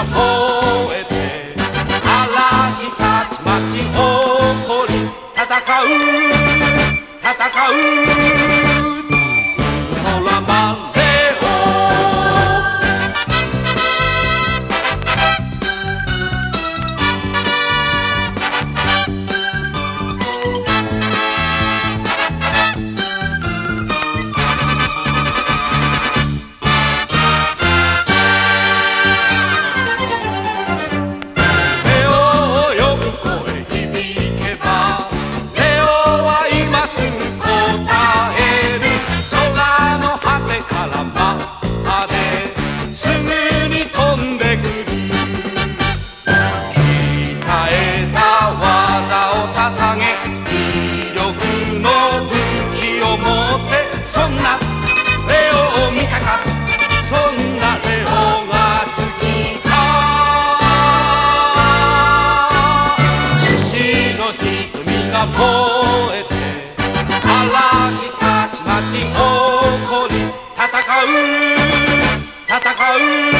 あ吠えて嵐たち街起こり戦う戦う。えて嵐たち町起こり戦う戦う。